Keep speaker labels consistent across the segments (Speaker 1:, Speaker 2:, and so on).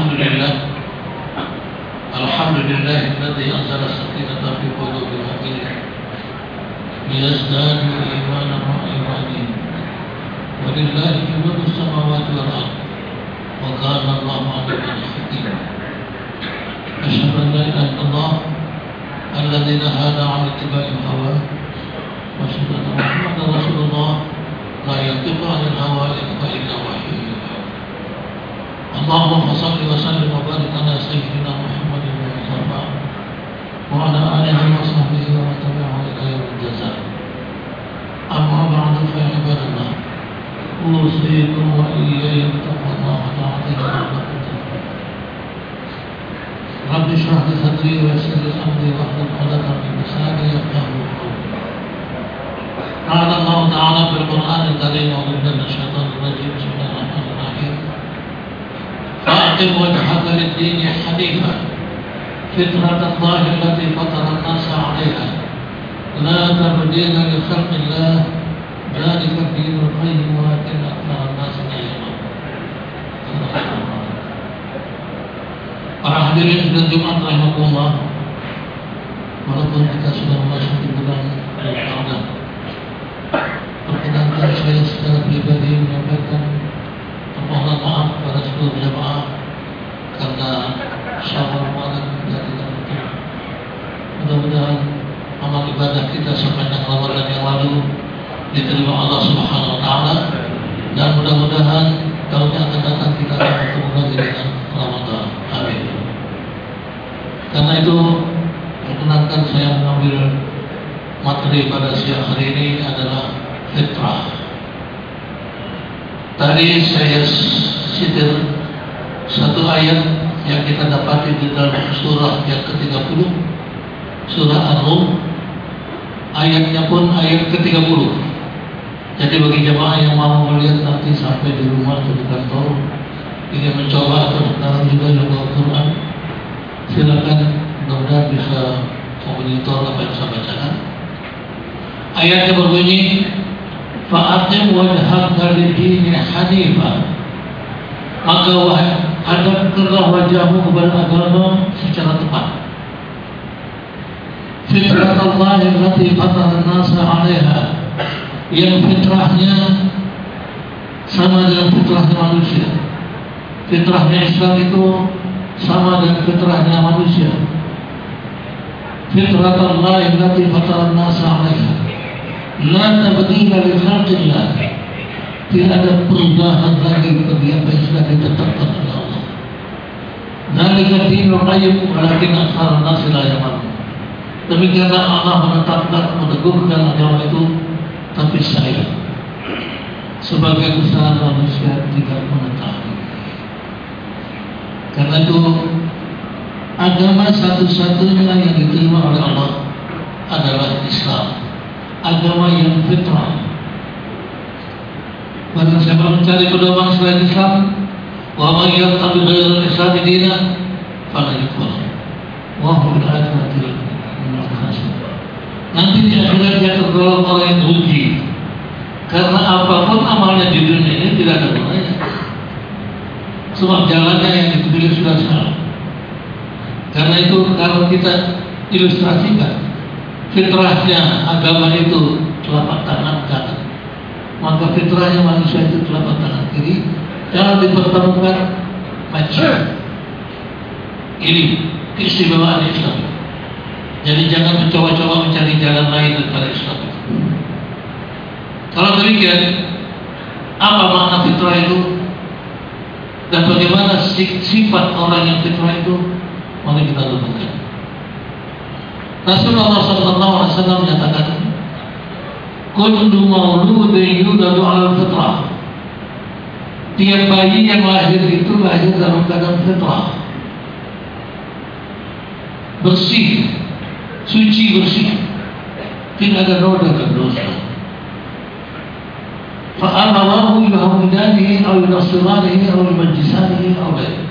Speaker 1: الحمد لله. الحمد لله الذي أنزل السكينة في قلوب المؤمنين. ليزدادوا إيمانا مع إيمانهم ولله جنود السماوات والأرض. وكان الله عليما حكيما. أشهد أن لا إله إلا الله الذي نهانا عن اتباع الهوى. وأشهد أن محمدا رسول الله. لا ينطق عن الهوى إلا وحي. اللهم صل وسلم وبارك على سيدنا محمد المصطفى وعلى آله وصحبه ومن تبعه إلى يوم الجزاء. أما بعد فيا عباد الله أوصيكم وإياي بتقوى الله وطاعته رب اشرح لي صدري ويسر لي أمري واحلل عقدة من لساني يفقهوا قولي. قال الله تعالى في القرآن الكريم أعوذ بالله من الشيطان الرجيم بسم الله الرحمن الرحيم. فأقم وجهك للدين حنيفا فطرة الله التي فطر الناس عليها لا تبديل لخلق الله ذلك الدين القيم ولكن أكثر الناس لا يعلمون Para hadirin sidang Jumat rahimahullah Walaupun kita sudah memasuki bulan Ramadan Perkenankan saya secara pribadi menyampaikan permohonan maaf pada seluruh jemaah karena syawal tidak tidak betul. Mudah-mudahan amal ibadah kita sepanjang Ramadan yang lalu diterima Allah Subhanahu Wa Taala dan mudah-mudahan tahun yang akan datang kita akan bertemu lagi dengan Ramadan. Amin. Karena itu perkenankan saya mengambil materi pada siang hari ini adalah fitrah. Tadi saya sitir satu ayat yang kita dapati di dalam surah yang ke-30 surah Ar-Rum. Ayatnya pun ayat ke-30. Jadi bagi jemaah yang mau melihat nanti sampai di rumah atau di kantor ingin mencoba atau sekarang juga juga Al-Quran silakan mudah-mudahan bisa memonitor apa yang saya bacakan. Ayatnya berbunyi Fa'atim wajhaka lidini hanifa. Maka hadapkanlah wajahmu kepada agama secara tepat. Fitrat Allah yang lati fatah nasa alaiha. Yang fitrahnya sama dengan fitrahnya manusia. Fitrahnya Islam itu sama dengan fitrahnya manusia. Fitrat Allah yang lati fatah nasa alaiha. La tabdila li khalqillah. Tidak ada perubahan lagi bagi apa yang sudah ditetapkan Dalika dinul qayyim walakin aktsar an-nas la ya'lamun Demikianlah Allah menetapkan meneguhkan agama itu tapi saya sebagai usaha manusia tidak mengetahui. Karena itu agama satu-satunya yang diterima oleh Allah adalah Islam agama yang fitrah. Karena siapa mencari pedoman selain Islam, man yattabi ghairal Islam dinan, fala yukfar. Wa huwa al-akhirati Nanti di akhirat dia tergolong orang yang rugi. Karena apa pun amalnya di dunia ini tidak ada gunanya. Sebab jalannya yang dipilih sudah salah. Karena itu kalau kita ilustrasikan fitrahnya agama itu telapak tangan kanan maka fitrahnya manusia itu telapak tangan kiri jangan dipertemukan macam ini keistimewaan Islam. Jadi jangan mencoba-coba mencari jalan lain daripada Islam. Kalau demikian apa makna fitrah itu? Dan bagaimana sifat orang yang fitrah itu? Mari kita renungkan Rasulullah wasallam menyatakan kullu mauludin yuladu 'ala fitrah tiap bayi yang lahir itu lahir dalam keadaan fitrah. Bersih. Suci bersih. Tidak ada noda dan dosa. Fa'amawahu yahudanihi atau yunasiranihi atau yumajjisanihi atau lain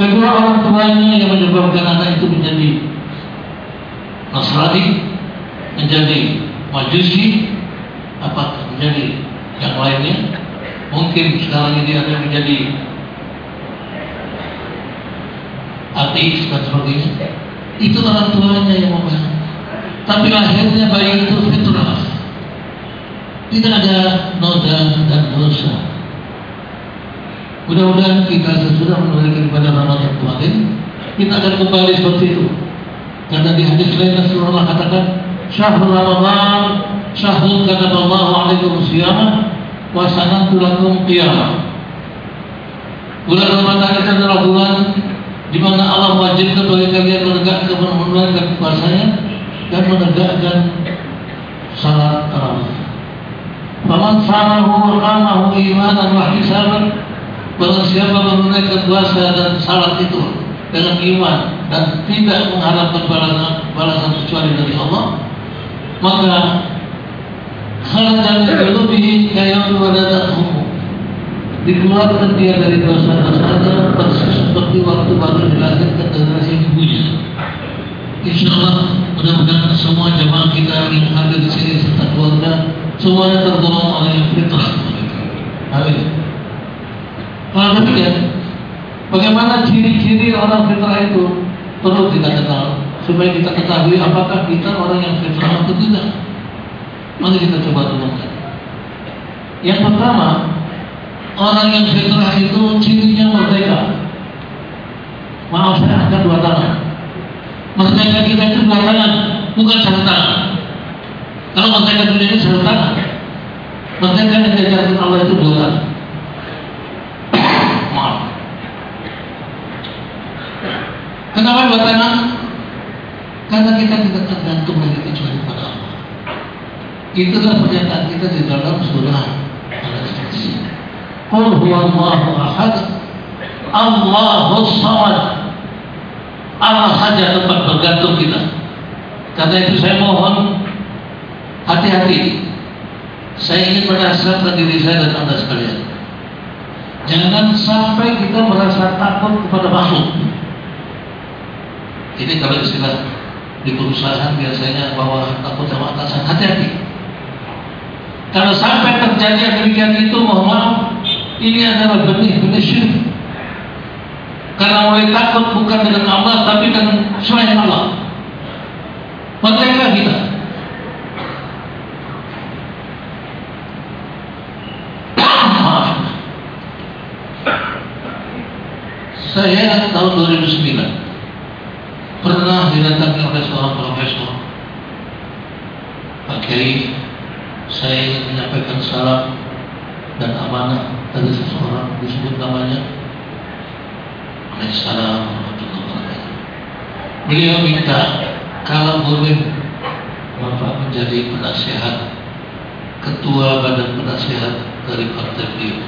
Speaker 1: kedua orang tuanya yang menyebabkan anak itu menjadi Nasrani menjadi Majusi apa menjadi yang lainnya mungkin sekarang ini ada yang menjadi ateis dan sebagainya. Itu orang tuanya yang membayar. Tapi lahirnya bayi itu fitrah. Tidak ada noda dan dosa. Mudah-mudahan kita sesudah menunaikan ibadah Ramadan kemarin, kita akan kembali seperti itu. Karena di hadis lain Rasulullah katakan, Syahrul Ramadan, Syahrul kataballahu alaikum siyamah, wa sanatu lakum qiyamah. Bulan Ramadan itu adalah bulan di mana Allah wajibkan bagi kalian menegakkan menunaikan puasanya dan menegakkan salat tarawih. Faman samahu qamahu imanan wa ihtisaban Barang siapa menunaikan puasa dan salat itu dengan iman dan tidak mengharapkan balasan, balasan kecuali dari Allah, maka kharajan qulubihi kayam waladatuhu. Dikeluarkan dia dari dosa-dosanya persis seperti waktu baru dilahirkan rahim ibunya. Insya Allah mudah-mudahan semua jemaah kita yang ada di sini serta keluarga semuanya tergolong oleh fitrah. Amin. Kalau demikian, bagaimana ciri-ciri orang fitrah itu perlu kita kenal supaya kita ketahui apakah kita orang yang fitrah atau tidak. Mari kita coba renungkan. Yang pertama, orang yang fitrah itu cirinya merdeka. Maaf saya angkat dua tangan. Merdeka kita itu dua tangan, bukan satu tangan. Kalau merdeka dunia ini satu tangan. Merdeka yang diajarkan Allah itu dua tangan. Kenapa dua tangan? Karena kita tidak tergantung lagi kecuali pada Allah. Itulah pernyataan kita di dalam surah Al-Ikhlas. Qul huwallahu ahad, Allahu samad. Allah saja tempat bergantung kita. Karena itu saya mohon hati-hati. Saya ingin menasihatkan diri saya dan anda sekalian. Jangan sampai kita merasa takut kepada makhluk. Ini kalau istilah di perusahaan biasanya bahwa takut sama atasan hati-hati. Kalau sampai terjadi yang demikian itu, mohon maaf, ini adalah benih-benih syirik. Karena mulai takut bukan dengan Allah, tapi dengan selain Allah. Mereka kita. Saya tahun 2009 pernah didatangi oleh seorang profesor Pak Kiai saya ingin menyampaikan salam dan amanah dari seseorang disebut namanya. Wabarakatuh. Beliau minta kalau boleh Bapak menjadi penasihat ketua badan penasihat dari partai beliau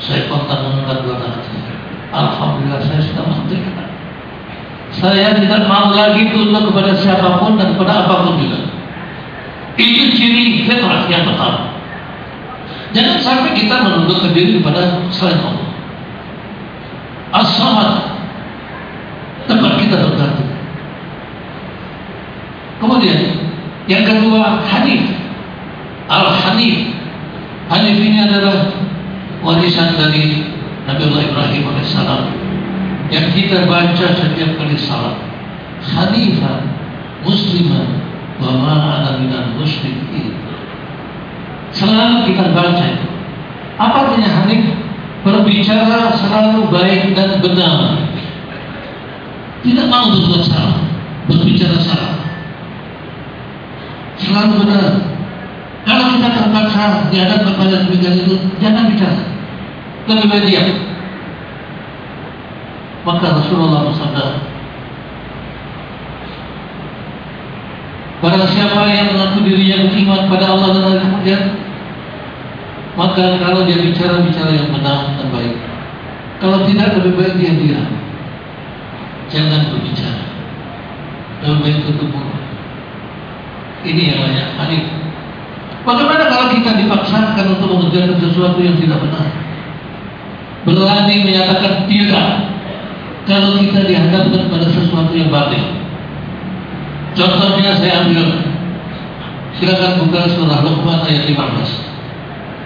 Speaker 1: saya kontak mengangkat dua Alhamdulillah saya sudah merdeka saya tidak mau lagi tunduk kepada siapa pun dan kepada apa pun juga. Itu ciri fitrah yang pertama. Jangan sampai kita menunduk ke diri kepada selain Allah. As-samad tempat kita bergantung. Kemudian yang kedua Hanif. Al-Hanif. Hanif ini adalah warisan dari Nabi Allah Ibrahim alaihissalam yang kita baca setiap kali salat. Hanifah muslimah wa ma'ana minal musyrikin. Selalu kita baca itu. Apa artinya hanif? Berbicara selalu baik dan benar. Tidak mau berbuat salah, berbicara salah. Selalu benar. Kalau kita terpaksa dihadap kepada demikian itu, jangan bicara. Lebih baik diam. Maka Rasulullah bersabda Barang siapa yang mengaku dirinya beriman pada Allah dan hari kemudian Maka kalau dia bicara-bicara yang benar dan baik. Kalau tidak lebih baik dia diam. Jangan berbicara. Lebih baik tutup mulut. Ini yang banyak Hanif Bagaimana kalau kita dipaksakan untuk mengerjakan sesuatu yang tidak benar? Berani menyatakan tidak kalau kita dihadapkan pada sesuatu yang batil. Contohnya saya ambil. Silakan buka surah Luqman ayat 15.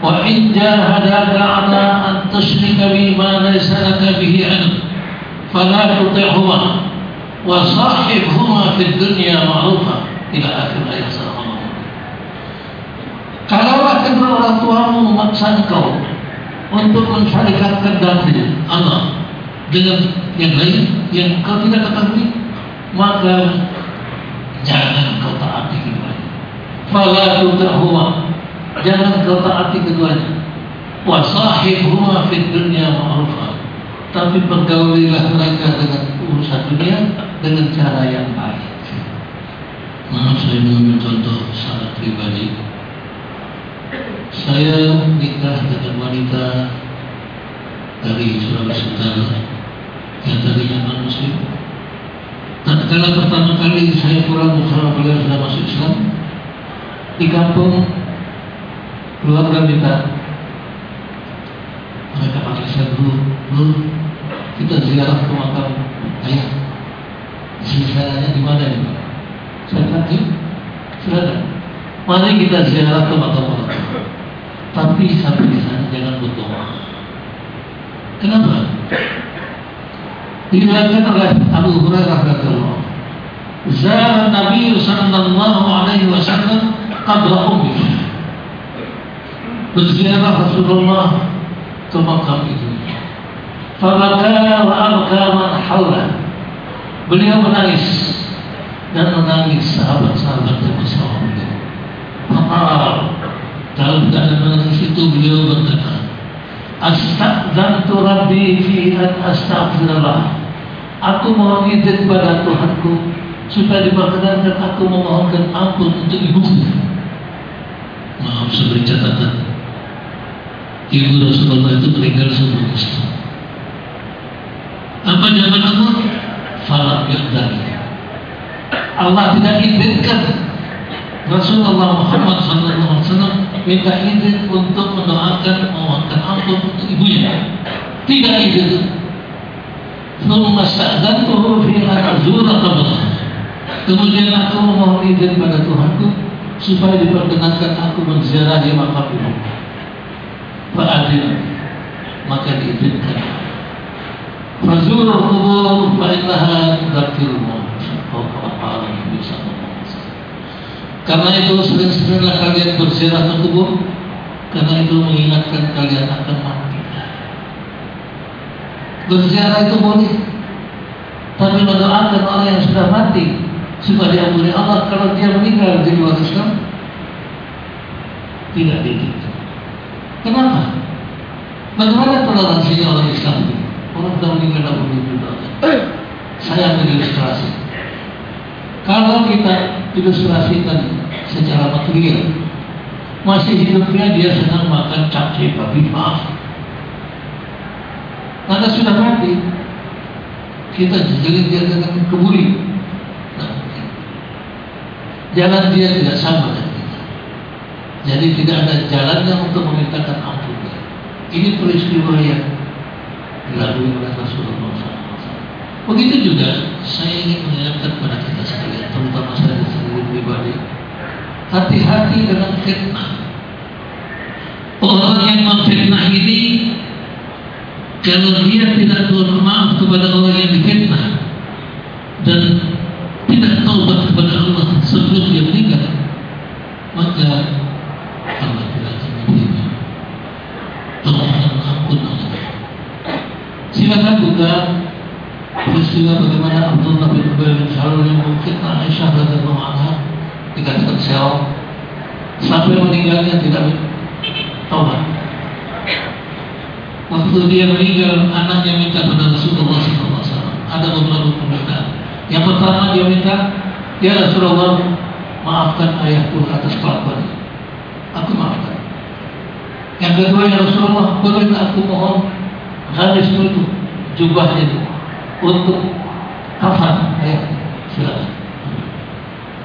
Speaker 1: Wa in jahadaka ala an tusyrika bi ma laysa laka bihi ilm fala tuti'huma wa sahibhuma fid dunya ma'rufa. Ila akhir ayat surah Kalaulah kedua orang tuamu memaksa engkau untuk mensyarikatkan dalil Allah dengan yang lain yang kau tidak ketahui, maka jangan kau taati keduanya. Fala tutahuma, jangan kau taati keduanya. Wa sahibhuma fid dunya ma'rufa. Tapi pergaulilah mereka dengan urusan dunia dengan cara yang baik. Maaf saya mengambil contoh sangat pribadi. Saya nikah dengan wanita dari Sulawesi Utara yang tadinya non Tatkala pertama kali saya pulang bersama beliau sudah masuk Islam di kampung keluarga minta mereka panggil saya dulu, dulu kita ziarah ke makam ayah. Ziarahnya di mana ini? Saya kata, yuk, silakan. Mari kita ziarah ke makam orang tapi sampai di sana jangan berdoa. Kenapa? Diriwayatkan oleh Abu Hurairah radhiyallahu Zara Nabi sallallahu alaihi wasallam qabla ummi. Berziarah Rasulullah ke makam itu. Fabaka wa abka man. Beliau menangis dan menangis sahabat-sahabat yang bersama beliau. Dalam keadaan menangis itu beliau berkata, Astagfirullah Rabbi fi an astaghfirullah. Aku mohon izin pada Tuhanku supaya diperkenankan aku memohonkan ampun untuk ibuku. Maaf seberi catatan. Ibu Rasulullah itu meninggal sebelum Islam. Apa jawaban Allah? Falam dari Allah tidak izinkan Rasulullah Muhammad SAW minta izin untuk mendoakan memohonkan ampun untuk ibunya. Tidak izin. Thumma sta'dantuhu fi an azura qabrah. Kemudian aku memohon izin pada Tuhanku supaya diperkenankan aku menziarahi makam ibu. Fa'adil maka diizinkan. Fazurul kubur maut. Oh, kalau bisa karena itu sering-seringlah kalian berziarah ke kubur Karena itu mengingatkan kalian akan mati Berziarah itu boleh Tapi mendoakan orang yang sudah mati Supaya diampuni Allah Kalau dia meninggal di luar Islam Tidak begitu Kenapa? Bagaimana toleransinya orang Islam Orang sudah meninggal tidak boleh berdoa Saya ambil ilustrasi Kalau kita ilustrasikan secara material. Masih hidupnya dia senang makan capcay babi maaf. Karena sudah mati, kita jejelin dia dengan keburi. Jalan dia tidak sama dengan kita. Jadi tidak ada jalannya untuk memintakan ampun. Ini peristiwa yang dilalui oleh Rasulullah SAW. Begitu juga saya ingin mengingatkan kepada kita sekalian, terutama saya sendiri pribadi, hati-hati dengan fitnah. Orang yang memfitnah ini kalau dia tidak mohon maaf kepada orang yang difitnah dan peristiwa bagaimana Abdullah bin Ubay bin Salul yang memfitnah Aisyah radhiyallahu anha dikatakan sel sampai meninggalnya tidak taubat. Waktu dia meninggal, anaknya minta pada Rasulullah SAW. Ada beberapa permintaan. Yang pertama dia minta, Ya Rasulullah, maafkan ayahku atas kelakuan. Aku maafkan. Yang kedua ya Rasulullah, boleh aku mohon hadis itu, jubahnya itu untuk kafan ayah. Silakan.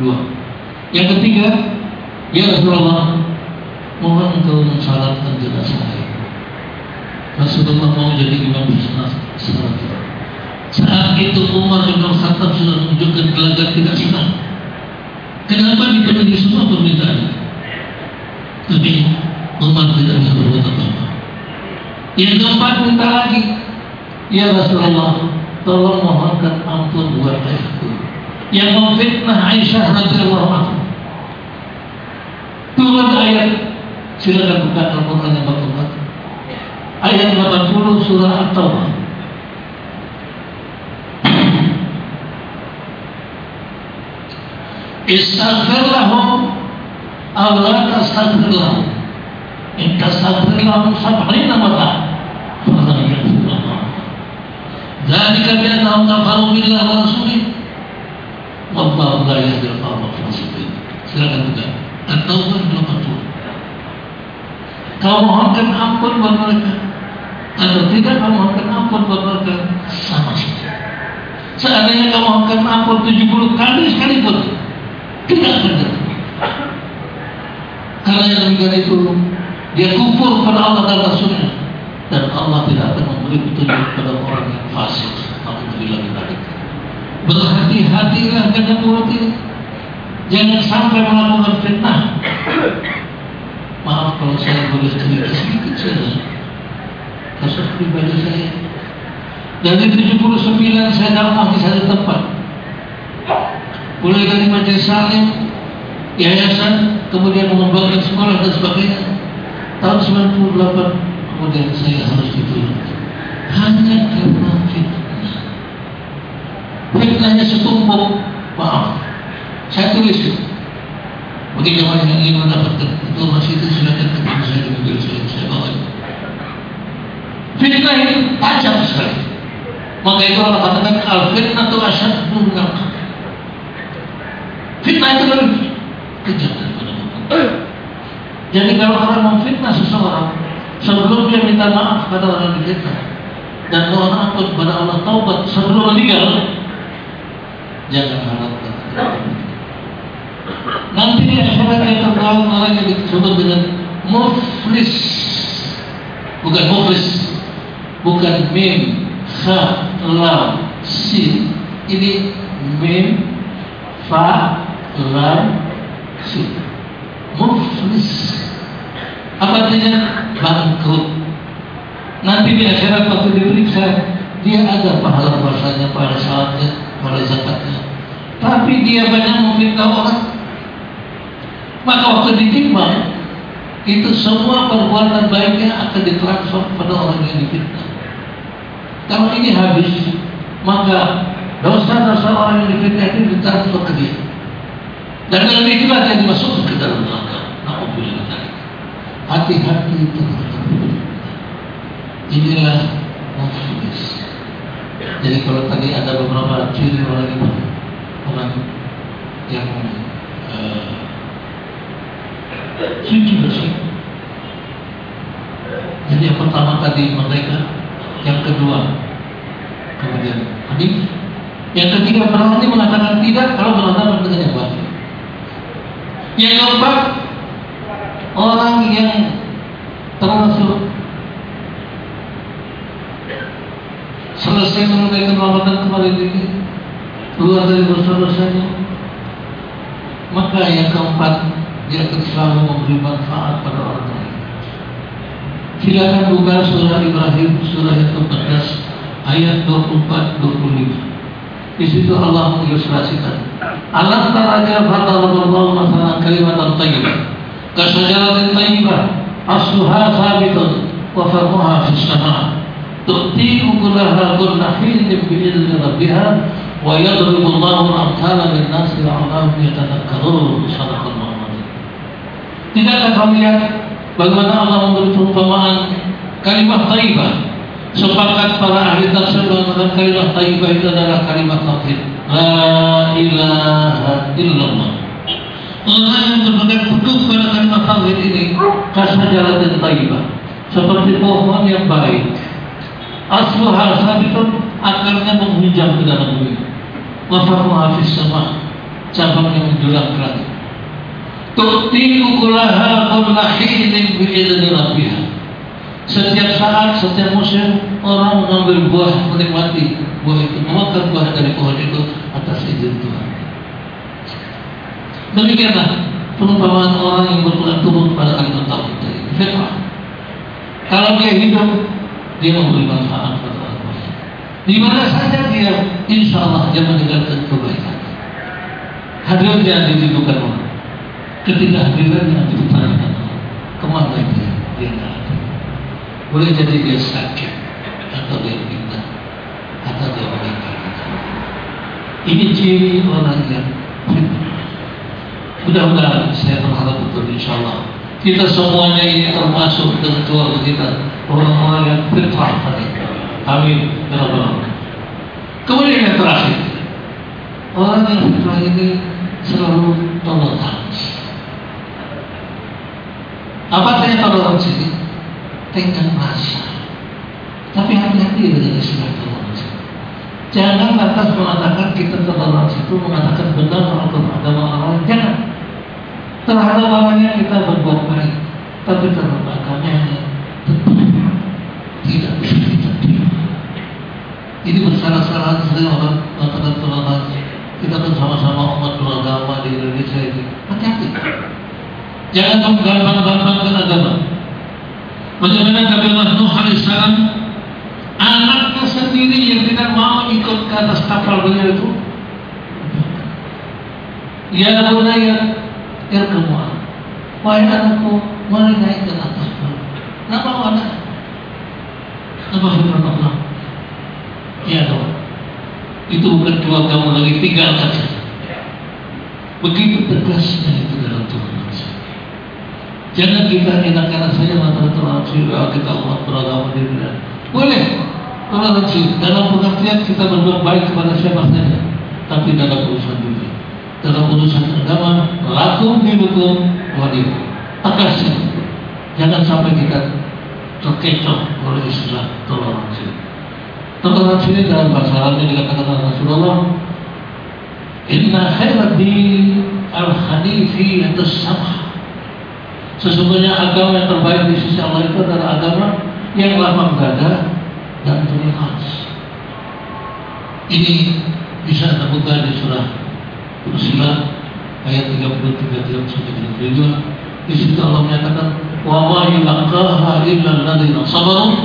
Speaker 1: Dua. Yang ketiga, ya Rasulullah, mohon engkau mensalatkan jenazah saya. Rasulullah mau jadi imam salat. Saat itu Umar bin Khattab sudah menunjukkan gelagat tidak senang. Kenapa dipenuhi semua permintaan? Tapi Umar tidak bisa berbuat apa-apa. Yang keempat minta lagi, ya Rasulullah, tolong mohonkan ampun buat ayahku yang memfitnah Aisyah radhiyallahu anha. Turun ayat silakan buka Al-Qur'an yang bapak Ayat 80 surah At-Taubah. Istaghfir lahum aw la tastaghfir lahum. In tastaghfir lahum sab'ina marrah. Dzalika bi annahum kafaru billahi wa rasulih. Wallahu la yahdi al-qawma al-fasiqin. Silakan buka. At-Taubah 80. Kau mohonkan ampun buat mereka atau tidak kau mohonkan ampun buat mereka sama saja. Seandainya kau mohonkan ampun 70 kali sekalipun tidak benar. Karena yang demikian itu dia kufur pada Allah dan Rasulnya dan Allah tidak akan memberi petunjuk pada orang yang fasik. Alhamdulillah kita Berhati-hatilah mulut ini. Jangan sampai melakukan fitnah. Maaf kalau saya boleh cerita sedikit saja. Kasus pribadi saya. Dari 79 saya dakwah di satu tempat mulai dari majelis salim, yayasan, kemudian mengembangkan sekolah dan sebagainya. Tahun 98 kemudian saya harus ditolak hanya karena fitnah. Fitnahnya setumpuk, maaf. Saya tulis bagi jemaah yang ingin mendapatkan informasi itu silakan ketemu saya di mobil saya, saya bawa. Fitnah itu tajam sekali. Maka itu Allah katakan al fitnah itu asyad minal Fitnah itu lebih kejam daripada Jadi kalau orang memfitnah seseorang, sebelum dia minta maaf pada orang difitnah dan mohon ampun kepada Allah taubat sebelum meninggal, jangan harapkan. Nanti di akhirat dia tertawa orang yang disebut dengan muflis, bukan muflis, bukan mim, kha, lam, sin. Ini mim, fa, lam si muflis apa artinya bangkrut. Nanti di akhirat waktu diperiksa dia ada pahala puasanya pada saatnya pada zakatnya. Tapi dia banyak memfitnah orang. Maka waktu ditimbang itu semua perbuatan baiknya akan ditransfer pada orang yang difitnah kalau ini habis maka dosa-dosa orang yang difitnah itu ditransfer ke dia. Dan dengan itulah dia dimasukkan ke dalam neraka. Alhamdulillah. Hati-hati itu. Inilah muflis. Jadi kalau tadi ada beberapa ciri orang itu orang yang uh, suci bersih. Jadi yang pertama tadi mereka, yang kedua kemudian hadis, yang ketiga berani mengatakan tidak kalau berhadapan dengan yang. Yang keempat, orang yang termasuk selesai menunaikan Ramadan kemarin ini keluar dari dosa-dosanya maka yang keempat dia akan selalu memberi manfaat pada orang lain. Silakan buka surah Ibrahim surah yang ke-14 ayat 24 25 di situ Allah mengilustrasikan. Alam tara thayyibah asluha thabitun wa far'uha fis sama' tu'ti ukulaha kulla hinin bi'izni rabbiha wa yadribu Allahu al-amthala lin-nasi la'allahum yatadhakkarun. Sadaqallahu alazim. Tidakkah kau lihat bagaimana Allah memberi perumpamaan kalimat thayyibah sepakat para ahli tafsir mengatakan kalimat taibah itu adalah kalimat tauhid. La ilaha illallah. Orang yang berpegang teguh pada kalimat tauhid ini kasajaratin taibah. Seperti pohon yang baik. Asluha sabitun akarnya menghujam ke dalam bumi. Wafahuha fis sama. Cabangnya menjulang ke langit. Tu'ti ukulaha kulla hinin bi'idni rabbiha setiap saat, setiap musim orang mengambil buah menikmati buah itu, memakan buah dari pohon itu atas izin Tuhan. Demikianlah perumpamaan orang yang berpegang turun pada kalimat tauhid tadi. Fitrah. Kalau dia hidup, dia memberi manfaat pada orang lain. Di mana saja dia, insya Allah dia meninggalkan kebaikan. Hadirnya ditunjukkan orang. Ketika hadirannya dipertanyakan. Ke mana dia? Dia tidak. Boleh jadi dia sakit atau dia pindah atau dia meninggal. Ini ciri orang yang fitnah. Mudah-mudahan saya berharap betul insya Allah kita semuanya ini termasuk dengan keluarga kita orang-orang yang fitrah tadi. Amin. Ya Kemudian yang terakhir, orang yang fitrah ini selalu toleransi. Apa artinya toleransi ini? Tenggang rasa. Tapi hati-hati dengan istilah toleransi. Jangan lantas mengatakan kita toleransi itu mengatakan benar terhadap agama orang. Jangan. Terhadap orangnya kita berbuat baik, tapi terhadap agamanya tentu tidak bisa kita terima. Ini bersalah-salah sering orang mengatakan toleransi. Kita kan sama-sama umat beragama di Indonesia ini. Hati-hati. Jangan menggampang-gampangkan agama. Bagaimana Nabi Nuh alaihissalam anaknya sendiri yang tidak mau ikut ke atas kapal beliau itu. Ya bunayya irkamu Wahai anakku, mari naik ke atas Kenapa kau anak? Apa firman Allah? Ya dong. Itu bukan dua kamu lagi tinggalkan saja. Begitu tegasnya itu dalam Tuhan Jangan kita enak-enak saja mata toleransi kita umat beragama di dunia. Boleh toleransi dalam pengertian kita berbuat baik kepada siapa saja, tapi dalam urusan dunia dalam urusan agama lakum dinukum wadikum tegas jangan sampai kita terkecoh oleh istilah toleransi. Toleransi ini dalam bahasa Arabnya dikatakan Rasulullah Inna khairadi al-hanifi sama Sesungguhnya agama yang terbaik di sisi Allah itu adalah agama yang lapang dada dan toleransi. Ini bisa kita buka di surah Fusilat ayat 33 sampai 32 di situ Allah menyatakan wa ma yulaqaha illa alladziina sabaru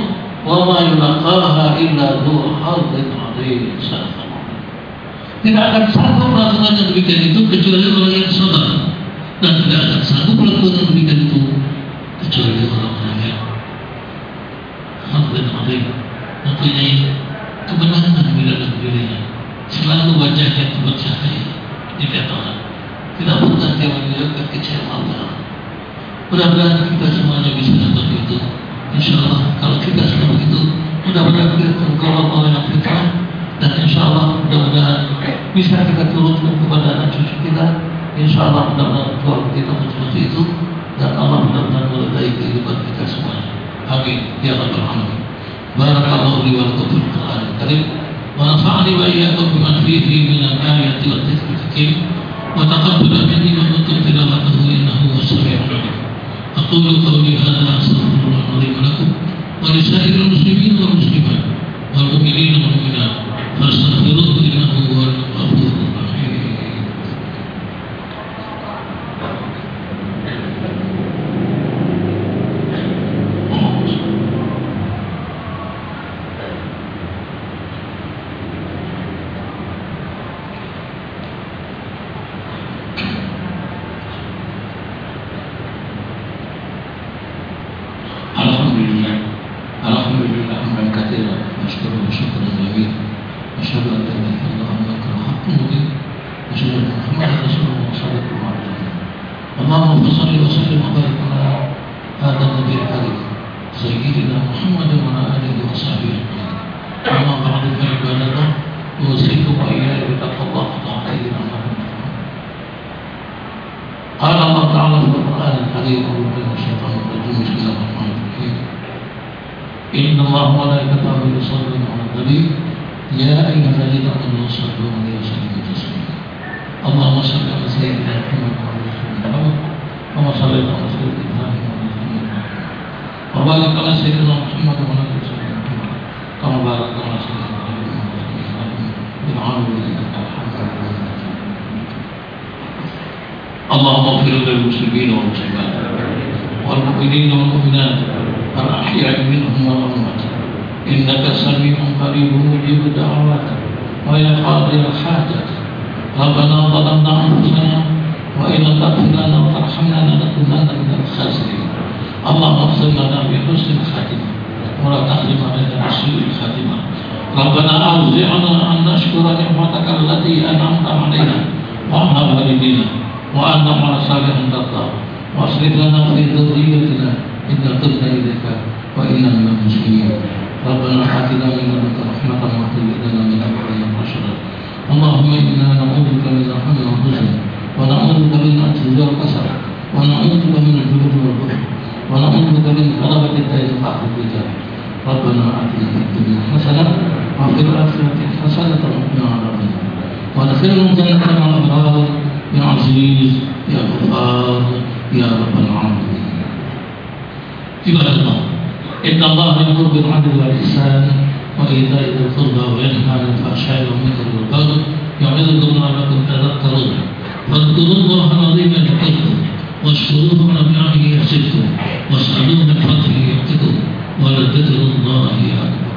Speaker 1: wa ma yulaqaha illa dzu hadzin 'adzim tidak akan sanggup melakukan yang demikian itu kecuali orang yang sabar. Dan tidak akan sanggup melakukan yang demikian itu kecuali orang-orang yang hadzin 'adzim mempunyai kemenangan di dalam dirinya. Selalu wajahnya itu orang tidak pernah dia menunjukkan kecewa Allah mudah-mudahan kita semuanya bisa seperti itu. Insya Allah kalau kita seperti itu mudah-mudahan kita tergolong oleh yang fitrah dan insya Allah mudah-mudahan bisa kita turunkan kepada anak cucu kita. Insya Allah mudah-mudahan keluarga kita seperti itu. Dan Allah mudah-mudahan meredai kehidupan kita semuanya. Amin. Ya Alamin. Barakallahu li wa lakum fil Qur'an Karim ونفعني وإياكم بما فيه من الآية والذكر الحكيم. وتقبل مني ومنكم تلاوته إنه هو السميع العليم. أقول قولي هذا أستغفر الله العظيم لكم. ولسائر المسلمين والمسلمات والمؤمنين والمؤمنات. Allahumma واغفر للمسلمين والمسلمات والمؤمنين والمؤمنات والأحياء منهم والأموات. إنك سميع قريب مجيب الدعوات. ويا قاضي الحاجة ربنا ظلمنا أنفسنا وإن تغفر لنا وترحمنا لنكونن من الخاسرين. اللهم اغفر لنا بحسن الخاتمة. ولا تحرم علينا بسوء الخاتمة. ربنا أوزعنا أن نشكر نعمتك التي أنعمت علينا. وعلى والدينا. وأن نعمل صالحا ترضى واصلح لنا في ذريتنا إنا تبنا إليك وإنا من المسلمين ربنا آتنا من لدنك رحمة وهب لنا من أمرنا رشدا. اللهم إنا نعوذ بك من الهم والحزن ونعوذ بك من العجز والكسل ونعوذ بك من الجبن والبخل ونعوذ بك من غلبة الدين وقهر الرجال ربنا آتنا في الدنيا حسنة وفي الآخرة حسنة وقنا عذاب النار. الجنة مع الأبرار يا عزيز يا غفار يا رب العالمين. عباد الله إن الله يأمر بالعدل والإحسان وإيتاء ذي القربى وينهى عن الفحشاء والمنكر والبغي يعظكم لعلكم تذكرون. فاذكروا الله العظيم يذكركم واشكروه على نعمه يحسبكم واسألوه من فضله ولا ولذكر الله أكبر